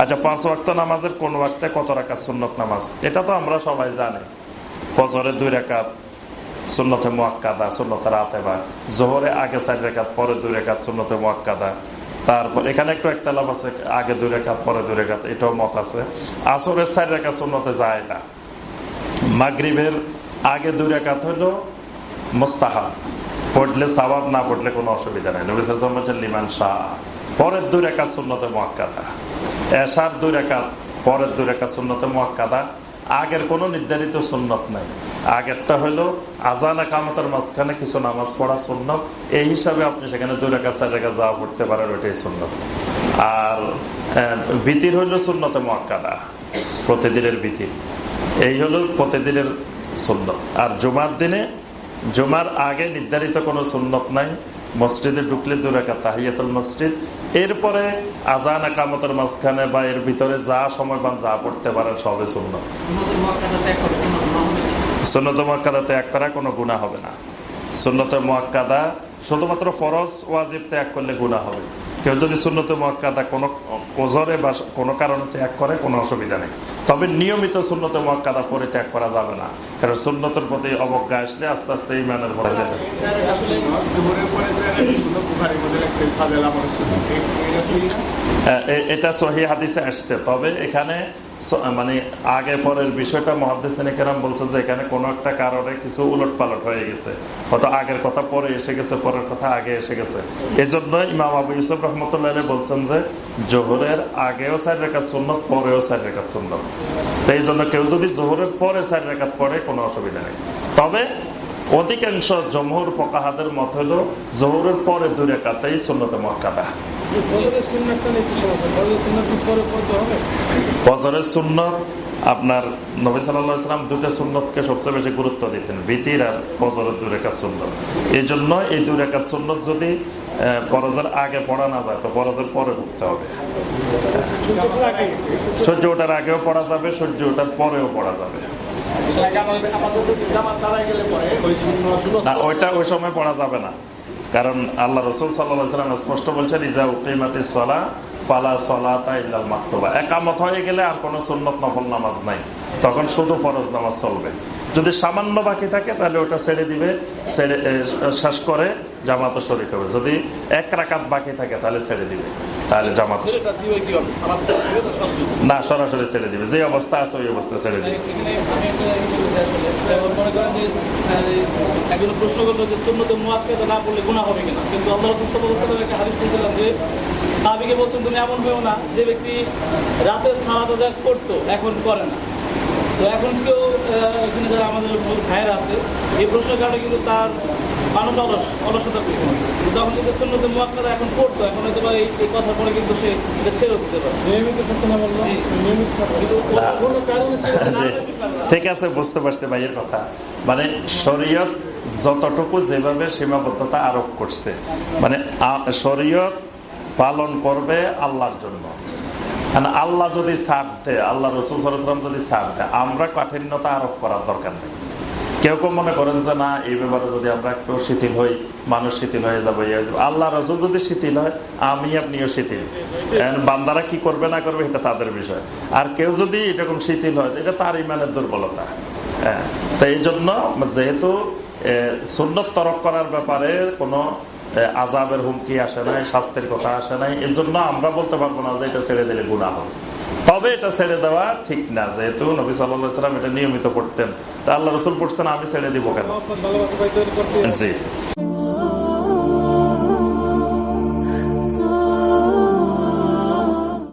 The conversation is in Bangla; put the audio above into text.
আচ্ছা পাঁচ ওয়াক্ত নামাজের কোন ওয়াক্তে কত রাকাত সুন্নত নামাজ? এটা তো আমরা সবাই জানি। ফজরে দুই রেখাত সুন্নতে মোয়াক্কাদা, সুন্নতে রাতে বা জোহরে আগে চার রেখাত পরে দুই রেখাত সুন্নতে মোয়াক্কাদা। তারপর এখানে একটু একতলাপ আছে, আগে দুই রেখাত পরে দুই রেখাত এটাও মত আছে। আসরের চার রেখাত সুন্নতে যায় না। মাগরিবের আগে দুই রেখাত হইল মোস্তাহা পড়লে সাবাব না পড়লে কোনো অসুবিধা নেই। নবী সাল্লাম বলছেন, লিমান শাহ। পরের দুই রেখাত সুন্নতে মোয়াক্কাদা। এশার দুই রেখাত, পরের দুই রেখাত সুন্নতে মোয়াক্কাদা। আগের কোনো নির্ধারিত সুন্নত নাই। আগেরটা হলো আজান কামতের মাঝখানে কিছু নামাজ পড়া সুন্নত। এই হিসাবে আপনি সেখানে দুই রেখা চার রেখা যাওয়া পড়তে পারেন, ওইটাই সুন্নত। আর ভীতির হইল সুন্নতে মোয়াক্কাদা, প্রতিদিনের ভীতির। এই হলো প্রতিদিনের সুন্নত। আর জুমার দিনে, জুমার আগে নির্ধারিত কোনো সুন্নত নাই। মসজিদে ঢুকলে দু রেখা তাহিয়াতুল মসজিদ এরপরে আজান একামতের মাঝখানে বা এর ভিতরে যা সময় পান যা পড়তে পারেন সবে শূন্য সুন্নত মহাকাদা ত্যাগ করা কোনো গুণা হবে না। সুন্নত মহাক্কাদা শুধুমাত্র ফরজ ওয়াজিব ত্যাগ করলে গুণা হবে। কেউ যদি সুন্নত মোয়াক্কাদা কোনো ওজরে বা কোনো কারণে ত্যাগ করে, কোনো অসুবিধা নেই। তবে নিয়মিত সুন্নত মোয়াক্কাদা পরে ত্যাগ করা যাবে না। কারণ সুন্নতের প্রতি অবজ্ঞা আসলে আস্তে আস্তে ইমানের ভরে যাবে। এটা সহি হাদিসে আসছে। তবে এখানে মানে আগে পরের বিষয়টা মহাদিসান কেরাম বলছেন যে এখানে কোনো একটা কারণে কিছু উলট পালট হয়ে গেছে। হয়তো আগের কথা পরে এসে গেছে, পরের কথা আগে এসে গেছে। এই জন্য ইমাম আবু ইউসুফ রহমতুল্লাহ বলছেন যে জোহরের আগেও চার রেখাত সুন্নত, পরেও চার রেখাত সুন্নত। তো এই জন্য কেউ যদি জোহরের পরে চার রেখাত পড়ে কোনো অসুবিধা নেই। তবে অধিকাংশ জমহুর ফকাহাদের মত হলো জোহরের পরে দু রেখাতেই সুন্নত মক্কাদা ফজরের সুন্নত আপনার নবী সাল্লাম দুটো সুন্নতকে সবচেয়ে বেশি গুরুত্ব দিতেন ভীতির আর ফজরের দু রেখাত সুন্নত। এই জন্য এই দু রেখাত সুন্নত যদি ফরজের আগে পড়া না যায় তো ফরজের পরে পড়তে হবে। সূর্য ওঠার আগেও পড়া যাবে সূর্য ওঠার পরেও পড়া যাবে। না, ওইটা ওই সময় পড়া যাবে না। কারণ আল্লাহ রসুল সাল্লাম স্পষ্ট বলছেন, ইজা উকিমাতি সলা পালা সলাতা ইল্লাল মাকতুবা। একামত হয়ে গেলে আর কোনো সুন্নত নফল নামাজ নাই। তখন শুধু ফরজ নামাজ চলবে। যদি সামান্য বাকি থাকে তাহলে ওটা ছেড়ে দিবে ছেড়ে শেষ করে জামাতে শরিক হবে। যদি এক রাকাত বাকি থাকে তাহলে ছেড়ে দিবে। তাহলে জামাতে না সরাসরি ছেড়ে দিবে। যে অবস্থা আছে ওই অবস্থা ছেড়ে দিবে। একজন প্রশ্ন করল যে সুন্নতে মুয়াক্কাদা না পড়লে গুনাহ হবে কিনা? কিন্তু আল্লাহ রাসূল সাল্লাল্লাহু আলাইহি ওয়াসাল্লাম একটা হাদিস বলেছিলেন যে সাহাবীকে বলছেন তুমি এমন না যে ব্যক্তি রাতে সালাত আদায় করতো এখন করে না। তো এখন কেউ এখানে যারা আমাদের ভাইয়ের আছে এই প্রশ্নের কারণে কিন্তু তার মানুষ অলস অলসতা করে তখন কিন্তু সুন্নতে মুয়াক্কাদা এখন পড়তো এখন হয়তো এই এই কথার পরে কিন্তু সে এটা ছেড়ে দিতে পারে। নিয়মিত থাকতে না বলল নিয়মিত কিন্তু কোনো কারণে ঠিক আছে বুঝতে পারছি ভাইয়ের কথা। মানে শরীয়ত যতটুকু যেভাবে সীমাবদ্ধতা আরোপ করছে মানে শরীয়ত পালন করবে আল্লাহর জন্য। আল্লাহ যদি ছাড় দেয়, আল্লাহ রসুল সালাম যদি ছাড় দেয়, আমরা কাঠিন্যতা আরোপ করার দরকার নেই। কেউ কেউ মনে করেন যে, না, এই ব্যাপারে যদি আমরা একটু শিথিল হই, মানুষ শিথিল হয়ে যাব আল্লাহ রসুল যদি শিথিল হয়, আমি আপনিও শিথিল। বান্দারা কি করবে না করবে, এটা তাদের বিষয়। আর কেউ যদি এরকম শিথিল হয়, এটা তার ইমানের দুর্বলতা। হ্যাঁ তো এই জন্য যেহেতু সুন্নত তরক করার ব্যাপারে কোনো আজাবের হুমকি আসে নাই স্বাস্থ্যের কথা আসে নাই এর জন্য আমরা বলতে পারব না যে এটা ছেড়ে দিলে গুণা হবে। তবে এটা ছেড়ে দেওয়া ঠিক না যেহেতু নবী সাল্লাম এটা নিয়মিত পড়তেন তা আল্লাহ রসুল পড়ছেন আমি ছেড়ে দিব কেন? জি।